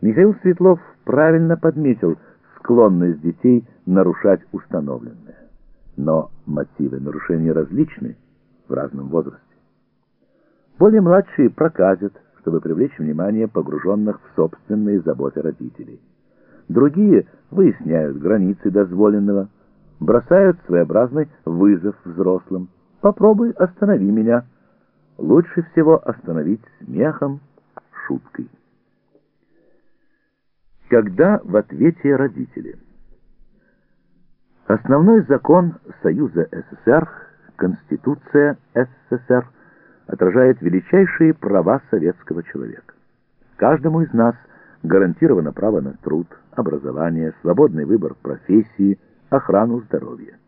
Михаил Светлов правильно подметил склонность детей нарушать установленное. Но мотивы нарушения различны в разном возрасте. Более младшие проказят, чтобы привлечь внимание погруженных в собственные заботы родителей. Другие выясняют границы дозволенного, бросают своеобразный вызов взрослым. «Попробуй останови меня». Лучше всего остановить смехом, шуткой. Когда в ответе родители. Основной закон Союза СССР, Конституция СССР, отражает величайшие права советского человека. Каждому из нас гарантировано право на труд, образование, свободный выбор профессии, охрану здоровья.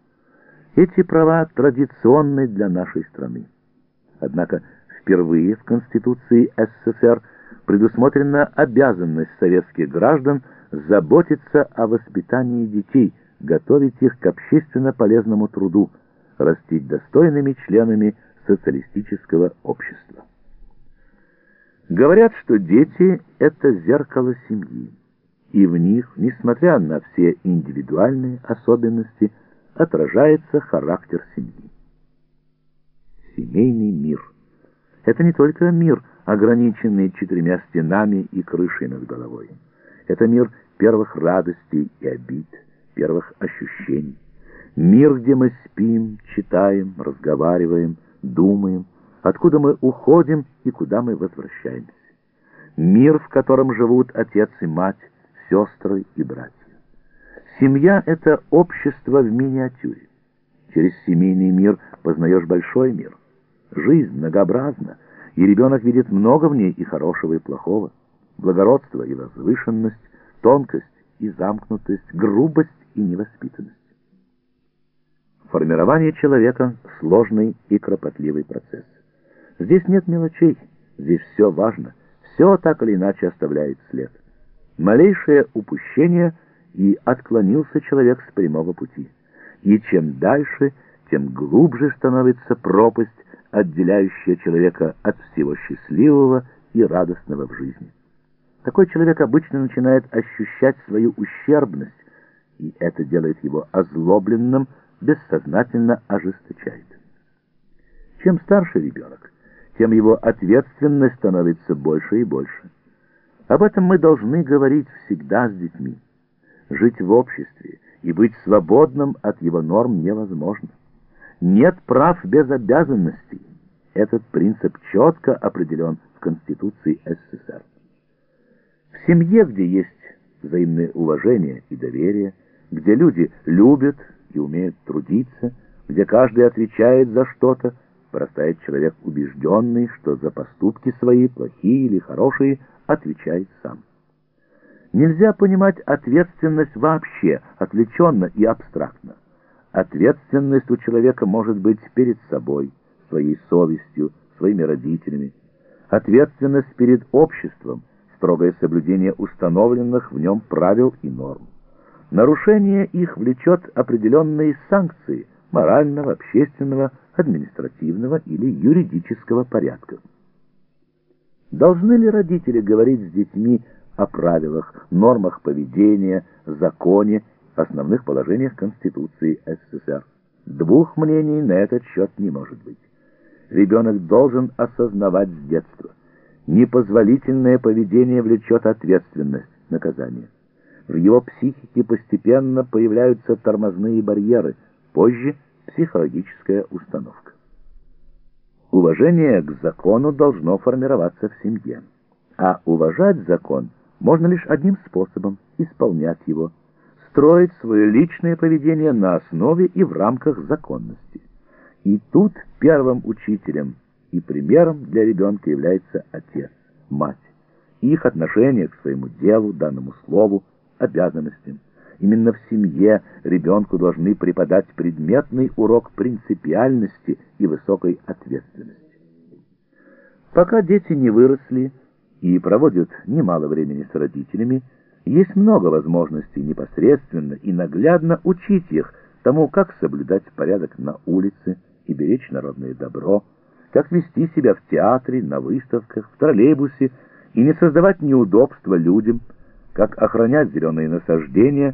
Эти права традиционны для нашей страны. Однако впервые в Конституции СССР предусмотрена обязанность советских граждан заботиться о воспитании детей, готовить их к общественно полезному труду, растить достойными членами социалистического общества. Говорят, что дети — это зеркало семьи, и в них, несмотря на все индивидуальные особенности, отражается характер семьи. Семейный мир — это не только мир, ограниченный четырьмя стенами и крышей над головой. Это мир первых радостей и обид, первых ощущений. Мир, где мы спим, читаем, разговариваем, думаем, откуда мы уходим и куда мы возвращаемся. Мир, в котором живут отец и мать, сестры и братья. Семья — это общество в миниатюре. Через семейный мир познаешь большой мир. Жизнь многообразна, и ребенок видит много в ней и хорошего, и плохого, благородство и возвышенность, тонкость и замкнутость, грубость и невоспитанность. Формирование человека — сложный и кропотливый процесс. Здесь нет мелочей, здесь все важно, все так или иначе оставляет след. Малейшее упущение — и отклонился человек с прямого пути. И чем дальше, тем глубже становится пропасть, отделяющая человека от всего счастливого и радостного в жизни. Такой человек обычно начинает ощущать свою ущербность, и это делает его озлобленным, бессознательно ожесточает. Чем старше ребенок, тем его ответственность становится больше и больше. Об этом мы должны говорить всегда с детьми. Жить в обществе и быть свободным от его норм невозможно. Нет прав без обязанностей. Этот принцип четко определен в Конституции СССР. В семье, где есть взаимное уважение и доверие, где люди любят и умеют трудиться, где каждый отвечает за что-то, вырастает человек убежденный, что за поступки свои, плохие или хорошие, отвечает сам. Нельзя понимать ответственность вообще, отвлеченно и абстрактно. Ответственность у человека может быть перед собой, своей совестью, своими родителями. Ответственность перед обществом, строгое соблюдение установленных в нем правил и норм. Нарушение их влечет определенные санкции морального, общественного, административного или юридического порядка. Должны ли родители говорить с детьми о правилах, нормах поведения, законе, основных положениях Конституции СССР. Двух мнений на этот счет не может быть. Ребенок должен осознавать с детства. Непозволительное поведение влечет ответственность, наказание. В его психике постепенно появляются тормозные барьеры, позже психологическая установка. Уважение к закону должно формироваться в семье, а уважать закон – можно лишь одним способом – исполнять его, строить свое личное поведение на основе и в рамках законности. И тут первым учителем и примером для ребенка является отец, мать, их отношение к своему делу, данному слову, обязанностям. Именно в семье ребенку должны преподать предметный урок принципиальности и высокой ответственности. Пока дети не выросли, и проводят немало времени с родителями, есть много возможностей непосредственно и наглядно учить их тому, как соблюдать порядок на улице и беречь народное добро, как вести себя в театре, на выставках, в троллейбусе и не создавать неудобства людям, как охранять зеленые насаждения,